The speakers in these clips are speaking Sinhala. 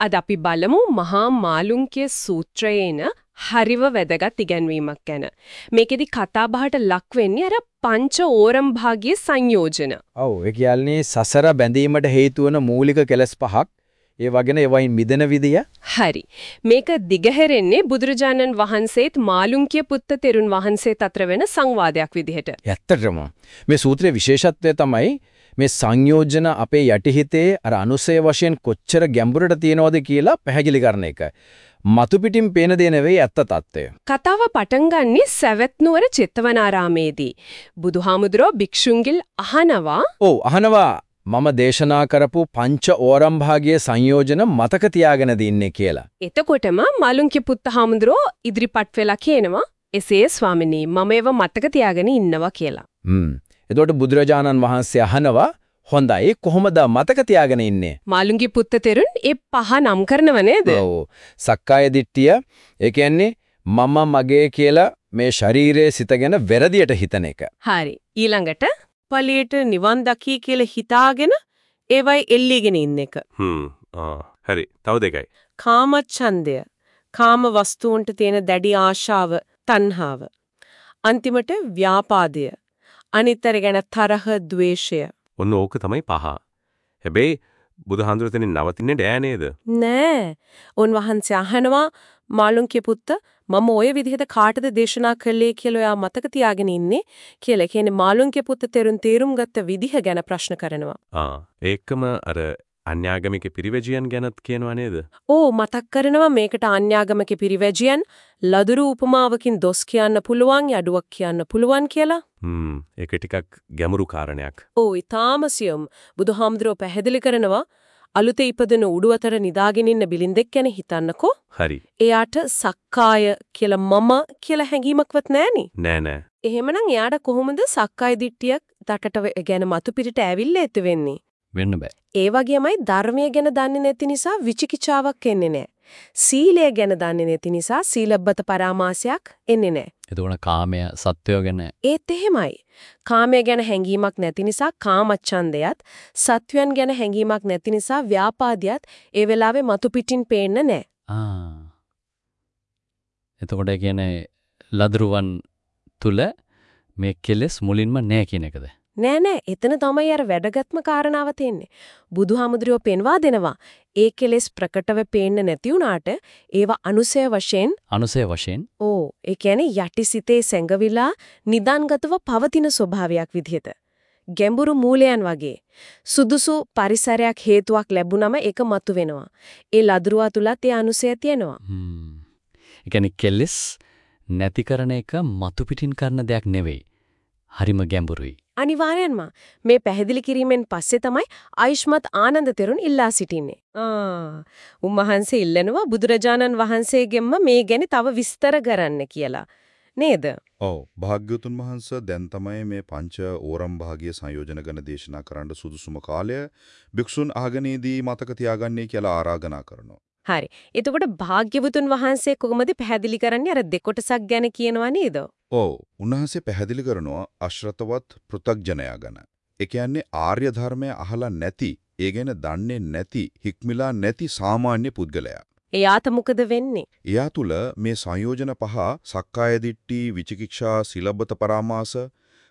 අද අපි බලමු මහා මාළුන්ගේ සූත්‍රයේන හරිව වැදගත් ඉගැන්වීමක් ගැන. මේකෙදි කතා බහට ලක් වෙන්නේ අර පංච ඕරම් භාගයේ සංයෝජන. ඔව් ඒ කියන්නේ සසර බැඳීමට හේතු වන මූලික කෙලස් පහක් ඒ වගේන ඒවයින් මිදෙන විදිය හරි මේක දිගහැරෙන්නේ බුදුරජාණන් වහන්සේත් මාළුන්කිය පුත්ත තෙරුන් වහන්සේත් අතර වෙන සංවාදයක් විදිහට ඇත්තටම මේ සූත්‍රයේ විශේෂත්වය තමයි මේ සංයෝජන අපේ යටිහිතේ අර අනුසය වශයෙන් කොච්චර ගැඹුරට තියෙනවද කියලා පැහැදිලි කරන එක මතු පිටින් පේන දේ නෙවෙයි ඇත්ත తত্ত্বය. කතාව පටන් ගන්නෙ සවැත් නුවර චිත්තවනාරාමේදී. බුදුහාමුදුරෝ භික්ෂුන්ගිල් අහනවා. ඔව් අහනවා මම දේශනා කරපු පංච ඕරම් භාගයේ සංයෝජන මතක තියාගෙනද ඉන්නේ කියලා. එතකොටම මාළුන්ගේ පුත්ත හාමුදුරෝ ඉදිරිපත් වෙලා කියනවා එසේ ස්වාමිනී මම ඒව මතක තියාගෙන ඉන්නවා කියලා. හ්ම්. එතකොට බුදුරජාණන් වහන්සේ අහනවා හොඳයි කොහොමද මතක තියාගෙන ඉන්නේ? මාළුන්ගේ පුත්ත තෙරුන් ඒ පහ නම් කරනව නේද? ඔව්. සක්කාය දිට්ඨිය ඒ කියන්නේ මම මගේ කියලා මේ ශරීරයේ සිතගෙන වැරදියට හිතන එක. හරි. ඊළඟට ඵලයට නිවන් දකී කියලා හිතාගෙන ඒවයි එල්ලීගෙන ඉන්න එක. හ්ම් ආ හරි තව දෙකයි කාමච්ඡන්දය. කාම වස්තුන්ට තියෙන දැඩි ආශාව, තණ්හාව. අන්තිමට ව්‍යාපාදය. අනිතර ගැන තරහ, ద్వේෂය. ඔන්න ඕක තමයි පහ හැබැයි බුදුහාඳුරතෙන් නවතින්නේ නෑ නේද නෑ. උන්වහන්සේ අහනවා මාළුන්ගේ පුත්ත මම ওই විදිහට කාටද දේශනා කළේ කියලා ඔයා මතක තියාගෙන ඉන්නේ කියලා. කියන්නේ මාළුන්ගේ පුත්ත තෙරුන් තේරුම් ගත්ත විදිහ ගැන ප්‍රශ්න කරනවා. ආ ඒකම අර අන්‍යාගමික පිරිවැජියන් ගැනත් කියනවා නේද ඕ මතක් කරනවා මේකට ආන්‍යාගමක පිරිවැජියන් ලදරු උපමාවකින් දොස් කියන්න පුළුවන් යඩුවක් කියන්න පුළුවන් කියලා. හ්ම් ඒක ටිකක් ගැඹුරු කාරණයක් ඕ ඊතාමසියම් බුදුහාමුදුරුව පැහැදිලි කරනවා අලුතේ ඉපදෙන උඩු අතර නිදාගෙන ඉන්න බිලින්දෙක් ගැන හිතන්නකෝ. හරි එයාට සක්කාය කියලා මම කියලා හැඟීමක්වත් නැහෙනි. නෑ නෑ එහෙමනම් එයාට කොහොමද සක්කාය දිට්ඨියක් තටට ගැන මතු පිටට ඇවිල්ලා ඇති වෙන්නේ? වෙන්න බෑ. ඒ වගේමයි ධර්මය ගැන දන්නේ නැති නිසා විචිකිච්ඡාවක් එන්නේ නැහැ. සීලය ගැන දන්නේ නැති නිසා සීලබ්බත පරාමාසයක් එන්නේ නැහැ. එතකොට කාමය සත්වය ගැන ඒත් එහෙමයි. කාමය ගැන හැඟීමක් නැති නිසා කාමච්ඡන්දයත්, සත්වයන් ගැන හැඟීමක් නැති නිසා ව්‍යාපාදයත් ඒ වෙලාවේ මතු පිටින් පේන්න නැහැ. ආ එතකොට කියන්නේ ලදරුවන් තුල මේ කෙලෙස් මුලින්ම නැහැ කියන එකද නෑ නෑ එතන තමයි අර වැදගත්ම කාරණාව තියෙන්නේ. බුදුහාමුදුරුවෝ පෙන්වා දෙනවා. ඒ කෙලෙස් ප්‍රකටව පේන්න නැති වුණාට ඒවා අනුසය වශයෙන් අනුසය වශයෙන් ඕ ඒ කියන්නේ යටිසිතේ සැඟවිලා නිදන්ගතව පවතින ස්වභාවයක් විදිහට. ගැඹුරු මූලයන් වගේ සුදුසු පරිසරයක් හේතුවක් ලැබුණම ඒක මතුවෙනවා. ඒ ලදරුවා තුලත් ඒ අනුසය තියෙනවා. හ්ම් ඒ කියන්නේ කෙලෙස් නැති කරන එක මතු පිටින් කරන දෙයක් නෙවෙයි හරිම ගැඹුරුයි අනිවාර්යෙන්ම මේ පැහැදිලි කිරීමෙන් පස්සේ තමයි ආයුෂ්මත් ආනන්ද තෙරුන් ඉල්ලා සිටින්නේ. ආ උන්වහන්සේ ඉල්ලනවා බුදුරජාණන් වහන්සේගෙන්ම මේ ගැන තව විස්තර කරන්න කියලා. නේද? ඔව් භාග්‍යවතුන් වහන්සේ දැන් තමයි මේ පංච ඕරම් භාගීය සංයෝජන ගැන දේශනා කරන්න සුදුසුම කාලය භික්ෂුන් අහගෙනේදී මතක තියාගන්නේ කියලා ආරාධනා කරනවා. හරි. එතකොට භාග්‍යවතුන් වහන්සේ කොහොමද පැහැදිලි කරන්නේ අර දෙකොටසක් ගැන කියනවා නේද? ඔව් උන්වහන්සේ පැහැදිලි කරනවා අශ්‍රතවත් පෘ탁ජනයා ගැන. ඒ කියන්නේ ආර්ය ධර්මය අහලා නැති, ඒ ගැන දන්නේ නැති, හික්මිලා නැති සාමාන්‍ය පුද්ගලයා. එයාට මොකද වෙන්නේ? එයා තුල මේ සංයෝජන පහ සක්කාය දිට්ඨි, විචිකිච්ඡා, සිලබ්බත පරාමාස,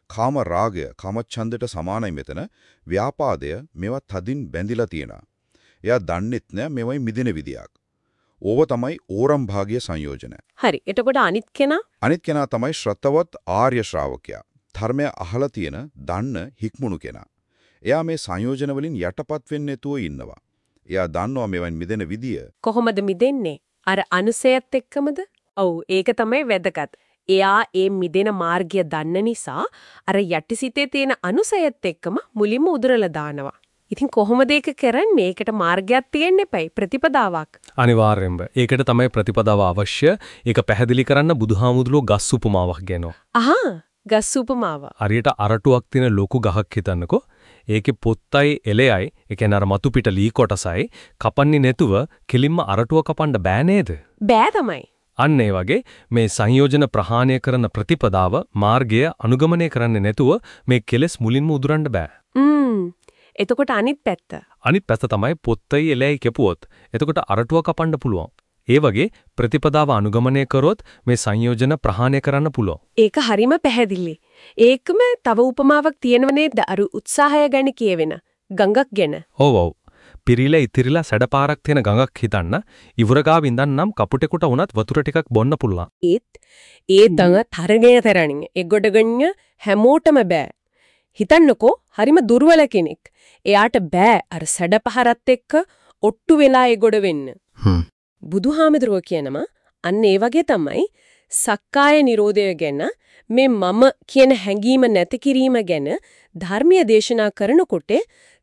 කාම රාගය, කාමච්ඡන්දයට සමානයි මෙතන. ව්‍යාපාදය මේවා තදින් බැඳිලා තියෙනවා. එයා දන්නෙත් නෑ මේවයි මිදෙන විදියක්. ඕව තමයි ඕරම් භාගීය සංයෝජන. හරි. එතකොට අනිත් කෙනා අනිත් කෙනා තමයි ශ්‍රතවත් ආර්ය ශ්‍රාවකයා. ධර්මය අහලා තියෙන, දන්න, හික්මුණු කෙනා. එයා මේ සංයෝජන වලින් යටපත් වෙන්නේ නැතුව ඉන්නවා. එයා දන්නවා මේවෙන් මිදෙන විදිය. කොහොමද මිදෙන්නේ? අර අනුසයත් එක්කමද? ඔව් ඒක තමයි වැදගත්. එයා ඒ මිදෙන මාර්ගය දන්න නිසා අර යටිසිතේ තියෙන අනුසයත් එක්කම මුලින්ම උදුරලා දානවා. ඉතින් කොහොමද ඒක කරන්නේ? ඒකට මාර්ගයක් තියෙන්න එපයි ප්‍රතිපදාවක්. අනිවාර්යෙන්ම. ඒකට තමයි ප්‍රතිපදාව අවශ්‍ය. ඒක පැහැදිලි කරන්න බුදුහාමුදුරුවෝ ගස් උපමාවක් ගෙනෝ. අහා ගස් උපමාව. හරියට අරටුවක් තියෙන ලොකු ගහක් හිතන්නකෝ. ඒකේ පොත්තයි එලෙයයි, ඒ කියන්නේ අර මතු පිට ලී කොටසයි කපන්නේ නැතුව කෙලින්ම අරටුව කපන්න බෑ නේද? බෑ තමයි. අන්න ඒ වගේ මේ සංයෝජන ප්‍රහාණය කරන ප්‍රතිපදාව මාර්ගය අනුගමනය කරන්නේ නැතුව මේ කෙලෙස් මුලින්ම උදුරන්න බෑ. එතකොට අනිත් පැත්ත. අනිත් පැත්ත තමයි පොත්තයි එලෙයි කෙපුවොත්. එතකොට අරටුව කපන්න පුළුවන්. ඒ වගේ ප්‍රතිපදාව අනුගමනය කරොත් මේ සංයෝජන ප්‍රහාණය කරන්න පුළුවන්. ඒක හරිම පැහැදිලි. ඒකම තව උපමාවක් තියෙනවනේ අර උත්සාහය ගැන කියවෙන. ගඟක් ගැන. ඔව් ඔව්. පිරිලා ඉතිරිලා සැඩපාරක් තියෙන ගඟක් හිතන්න ඉවුරගාව ඉඳන්නම් කපුටෙකුට වුණත් වතුර ටිකක් බොන්න පුළුවන්. ඒත් ඒ තඟ තරණය තරණින් එගොඩ ගන්න හැමෝටම බෑ. හිතන්නකෝ හරිම දුර්වල කෙනෙක්. එයාට බෑ අර සැඩපහරත් එක්ක ඔට්ටු වෙලා එගොඩ වෙන්න. හ්ම්. බුදුහාමදුරුව කියනවා අන්න ඒ වගේ තමයි සක්කාය නිරෝධය ගැන මේ මම කියන හැඟීම නැති කිරීම ගැන ධර්මීය දේශනා කරනකොට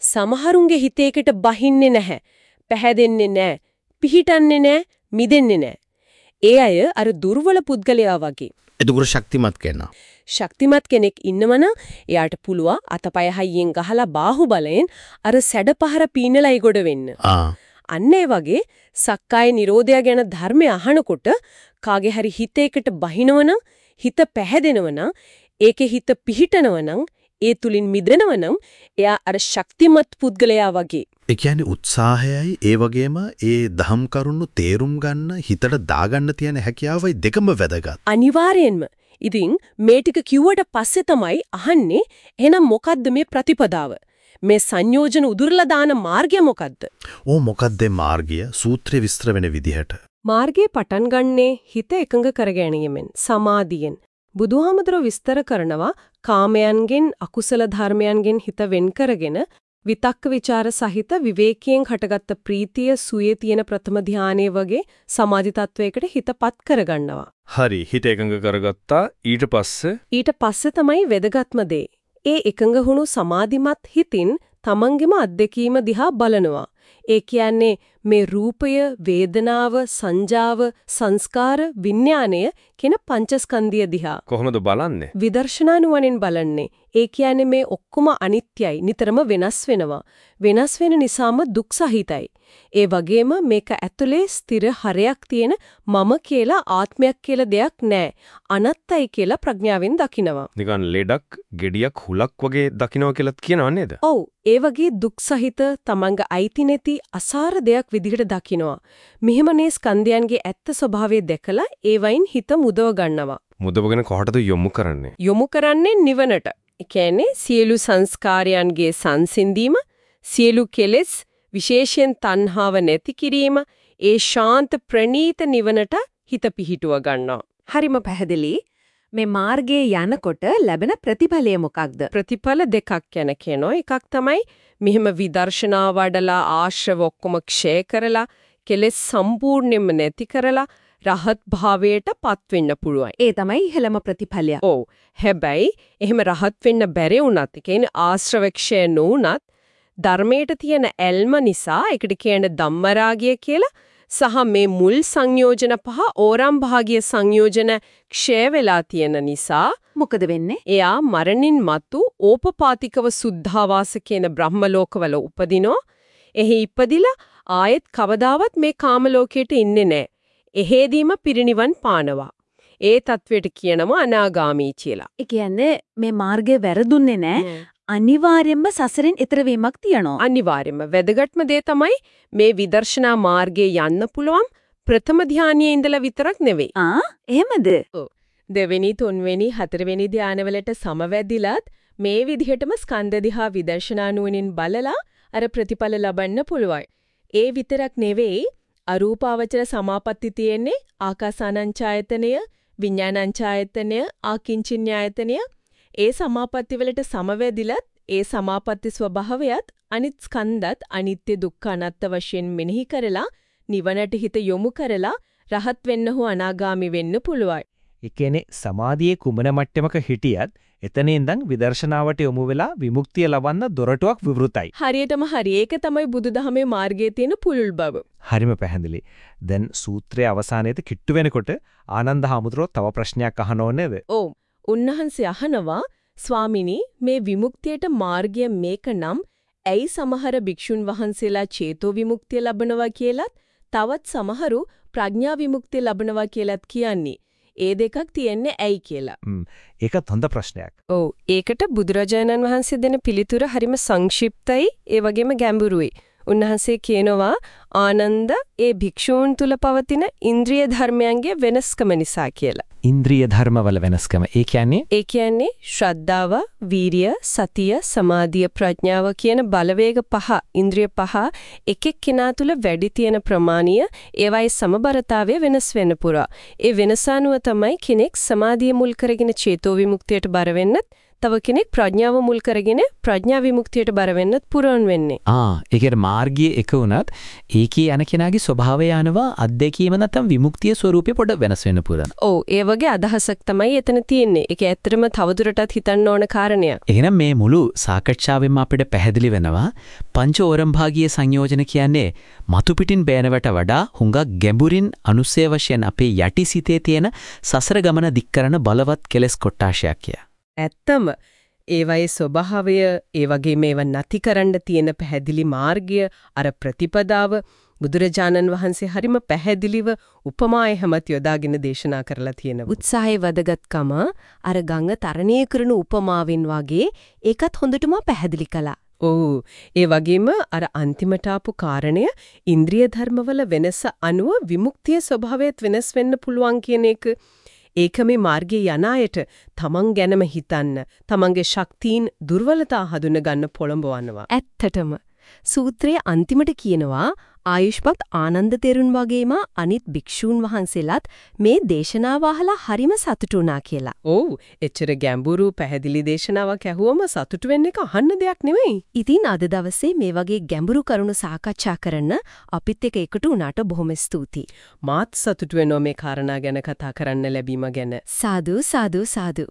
සමහරුන්ගේ හිතේකට බහින්නේ නැහැ. පැහැදෙන්නේ නැහැ. පිහිටන්නේ නැහැ. මිදෙන්නේ නැහැ. ඒ අය අර දුර්වල පුද්ගලයා වගේ. එතකොට ශක්තිමත් කෙනා. ශක්තිමත් කෙනෙක් ඉන්නවනම් එයාට පුළුවන් අතපය හයියෙන් ගහලා බාහුව බලයෙන් අර සැඩපහර පීනලා ඉගොඩ වෙන්න. අන්න ඒ වගේ සක්කාය නිරෝධය ගැන ධර්මය අහනකොට කාගේ හරි හිතේකට බහිනවනම් හිත පැහැදෙනවනම් ඒකේ හිත පිහිටනවනම් ඒ තුලින් මිදෙනවනම් එයා අර ශක්තිමත් පුද්ගලයා වගේ ඒ කියන්නේ උත්සාහයයි ඒ වගේම ඒ දහම් කරුණු තේරුම් ගන්න හිතට දාගන්න තියෙන හැකියාවයි දෙකම වැදගත්. අනිවාර්යෙන්ම ඉතින් මේ ටික කිව්වට පස්සේ තමයි අහන්නේ එහෙනම් මොකද්ද මේ ප්‍රතිපදාව? මේ සංයෝජන උදුරලා දාන මාර්ගය මොකද්ද? ඕ මොකද්ද මාර්ගය? සූත්‍රය විස්තර වෙන විදිහට. මාර්ගයේ පටන් ගන්නේ හිත එකඟ කර ගැනීමෙන් සමාධියෙන්. බුදුහාමුදුරුව විස්තර කරනවා කාමයන්ගෙන් අකුසල ධර්මයන්ගෙන් හිත වෙන් කරගෙන විතක්ක ਵਿਚාර සහිත විවේකයෙන් හටගත්ත ප්‍රීතිය සුවේ තියෙන ප්‍රථම ධානයේ වගේ සමාධි තත්වයකට හිතපත් කරගන්නවා. හරි හිත එකඟ කරගත්තා ඊට පස්සේ ඊට පස්සේ තමයි වැදගත්ම දේ. ඒ එකඟ වුණු සමාධිමත් හිතින් තමන්ගෙම අත්දැකීම දිහා බලනවා. ඒ කියන්නේ මේ රූපය, වේදනාව, සංජාව, සංස්කාර, විඥාණය කියන පංචස්කන්ධය දිහා කොහොමද බලන්නේ? විදර්ශනානුවණෙන් බලන්නේ. ඒ කියන්නේ මේ ඔක්කොම අනිත්‍යයි, නිතරම වෙනස් වෙනවා. වෙනස් වෙන නිසාම දුක් සහිතයි. ඒ වගේම මේක ඇතුලේ ස්ථිර හරයක් තියෙන මම කියලා ආත්මයක් කියලා දෙයක් නැහැ. අනත්තයි කියලා ප්‍රඥාවෙන් දකිනවා. නිකන් ලෙඩක්, gediyak හුලක් වගේ දකින්නවා කියලාත් කියනව නේද? ඔව් ඒ වගේ දුක් සහිත තමන්ගේ අයිති නැති අසාර දෙයක් විදිහට දකිනවා. මෙහෙමනේ ස්කන්ධයන්ගේ ඇත්ත ස්වභාවය දැකලා ඒවයින් හිත මුදව ගන්නවා. මුදවගෙන කොහටද යොමු කරන්නේ? යොමු කරන්නේ නිවනට. ඒ කියන්නේ සියලු සංස්කාරයන්ගේ සංසිඳීම, සියලු කෙලෙස්, විශේෂයෙන් තණ්හාව නැති කිරීම, ඒ ශාන්ත ප්‍රණීත නිවනට හිත පිහිටුව ගන්නවා. හරිම පැහැදිලි. මේ මාර්ගයේ යනකොට ලැබෙන ප්‍රතිඵලය මොකක්ද? ප්‍රතිඵල දෙකක් යන කෙනෝ එකක් තමයි මෙහෙම විදර්ශනා වඩලා ආශ්‍රව ඔක්කොම ක්ෂය කරලා කෙලෙස් සම්පූර්ණයෙන්ම නැති කරලා රහත් භාවයට පත් වෙන්න පුළුවන්. ඒ තමයි ඉහළම ප්‍රතිඵලය. ඔව්. හැබැයි එහෙම රහත් වෙන්න බැරි වුණත්, කියන්නේ ආශ්‍රව ක්ෂය නොවුණත් ධර්මයට තියෙන ඇල්ම නිසා ඒකට කියන ධම්මරාගය කියලා සහ මේ මුල් සංයෝජන පහ ඕරම් භාගීය සංයෝජන ක්ෂය වෙලා තියෙන නිසා මොකද වෙන්නේ? එයා මරණින් මතු ඕපපාතිකව සුද්ධාවාස කියන බ්‍රහ්ම ලෝකවල උපදිනෝ. එහි ඉපදිලා ආයෙත් කවදාවත් මේ කාම ලෝකයට ඉන්නේ නැහැ. එහෙදීම පිරිණිවන් පානවා. ඒ தത്വෙට කියනවා අනාගාමී කියලා. ඒ කියන්නේ මේ මාර්ගේ වැරදුන්නේ නැහැ. අනිවාර්යයෙන්ම සසරෙන් ඈතර වීමක් තියනවා. අනිවාර්යයෙන්ම වැදගත්ම දේ තමයි මේ විදර්ශනා මාර්ගයේ යන්න පුළුවන් ප්‍රථම ධානයේ ඉඳලා විතරක් නෙවෙයි. ආ එහෙමද? දෙවෙනි තුන්වෙනි හතරවෙනි ධානවලට සමවැදිලත් මේ විදිහටම ස්කන්ධ දිහා විදර්ශනා නුවණින් බලලා අර ප්‍රතිඵල ලබන්න පුළුවන්. ඒ විතරක් නෙවෙයි අරූපාවචර සමාපatti තියෙන්නේ ආකාසානංචායතනය, විඥානංචායතනය, ආකින්චින්්‍යායතනය ඒ සමාපatti වලට සමවැදිලත් ඒ සමාපatti ස්වභාවයත් අනිත් ස්කන්ධත් අනිත්‍ය දුක්ඛ අනාත්ත වශයෙන් මෙනෙහි කරලා නිවනට හිත යොමු කරලා රහත් වෙන්න හෝ අනාගාමි වෙන්න පුළුවන්. ඒ කියන්නේ සමාධියේ කුමන මට්ටමක හිටියත් එතන ඉඳන් විදර්ශනාවට යොමු වෙලා විමුක්තිය ලබන්න දොරටුවක් විවෘතයි. හරියටම හරි. ඒක තමයි බුදුදහමේ මාර්ගයේ තියෙන පුළුල් බව. හරිම පැහැදිලි. දැන් සූත්‍රයේ අවසානයේදී කිට්ටු වෙනකොට ආනන්ද හාමුදුරුවෝ තව ප්‍රශ්නයක් අහනව නේද? ඔව්. උන්වහන්සේ අහනවා ස්වාමිනී මේ විමුක්තියට මාර්ගය මේක නම් ඇයි සමහර භික්ෂුන් වහන්සේලා චේතෝ විමුක්තිය ලබනවා කියලත් තවත් සමහරු ප්‍රඥා විමුක්තිය ලබනවා කියලත් කියන්නේ ඒ දෙකක් තියෙන්නේ ඇයි කියලා. ඒකත් හොඳ ප්‍රශ්නයක්. ඔව් ඒකට බුදුරජාණන් වහන්සේ දෙන පිළිතුර හරිම සංක්ෂිප්තයි ඒ වගේම ගැඹුරුයි. උන්වහන්සේ කියනවා ආනන්ද ඒ භික්ෂූන් තුල පවතින ඉන්ද්‍රිය ධර්මයන්ගේ වෙනස්කම නිසා කියලා. ඉන්ද්‍රිය ධර්මවල වෙනස්කම. ඒ කියන්නේ ඒ කියන්නේ ශ්‍රද්ධාව, වීරිය, සතිය, සමාධිය, ප්‍රඥාව කියන බලවේග පහ, ඉන්ද්‍රිය පහ එක එක්කෙනා තුල වැඩි තියෙන ප්‍රමාණය ඒවයි සමබරතාවය වෙනස් වෙන්න පුරා. ඒ වෙනස තමයි කෙනෙක් සමාධිය මුල් කරගෙන චේතෝ විමුක්තියට බර වෙන්නත් තව කෙනෙක් ප්‍රඥාව මුල් කරගෙන ප්‍රඥා විමුක්තියට බර වෙන්නත් පුරවන් වෙන්නේ. ආ ඒ කියන්නේ මාර්ගයේ එක වුණත් ඒකේ යන කෙනාගේ ස්වභාවය යනවා අත්දැකීම නැත්නම් විමුක්තිය ස්වરૂපේ පොඩ වෙනස් වෙන්න පුරන. ඔව් ඒ වගේ අදහසක් තමයි එතන තියෙන්නේ. ඒක ඇත්තටම තවදුරටත් හිතන්න ඕන කාරණයක්. එහෙනම් මේ මුළු සාකච්ඡාවෙන්ම අපිට පැහැදිලි වෙනවා පංච ඕරම්භාගීය සංයෝජන කියන්නේ මතු පිටින් බෑනවට වඩා හුඟක් ගැඹුරින් අනුසය වශයෙන් අපේ යටි සිතේ තියෙන සසර ගමන දික් කරන බලවත් කෙලෙස් කොටාශයක් කිය. ඇත්තම ඒවයේ ස්වභාවය ඒ වගේ මේව නැති කරන්න තියෙන පැහැදිලි මාර්ගය අර ප්‍රතිපදාව බුදුරජාණන් වහන්සේ හරිම පැහැදිලිව උපමා එහෙමත් යොදාගෙන දේශනා කරලා තියෙනවා. උත්සාහයේ වැදගත්කම අර ගඟ තරණය කරන උපමාවෙන් වගේ ඒකත් හොඳටම පැහැදිලි කළා. ඔව් ඒ වගේම අර අන්තිමට ආපු කාරණය ඉන්ද්‍රිය ධර්මවල වෙනස අනුව විමුක්තිය ස්වභාවයත් වෙනස් වෙන්න පුළුවන් කියන එක ඒක මේ මාර්ගයේ යන අයට තමන් ගැනම හිතන්න තමන්ගේ ශක්තියින් දුර්වලතා හඳුන ගන්න පොළඹවනවා. ඇත්තටම සූත්‍රයේ අන්තිමට කියනවා ආයුෂ්මත් ආනන්ද තෙරුන් වගේම අනිත් භික්ෂූන් වහන්සේලාත් මේ දේශනාව අහලා හරිම සතුටු වුණා කියලා. ඔව් එච්චර ගැඹුරු පැහැදිලි දේශනාවක් ඇහුවම සතුටු වෙන්න එක අහන්න දෙයක් නෙවෙයි. ඉතින් අද දවසේ මේ වගේ ගැඹුරු කරුණු සාකච්ඡා කරන්න අපිත් එක්ක එකතු වුණාට බොහොම ස්තුතියි. මාත් සතුටු වෙනවා මේ කාරණා ගැන කතා කරන්න ලැබීම ගැන. සාදු සාදු සාදු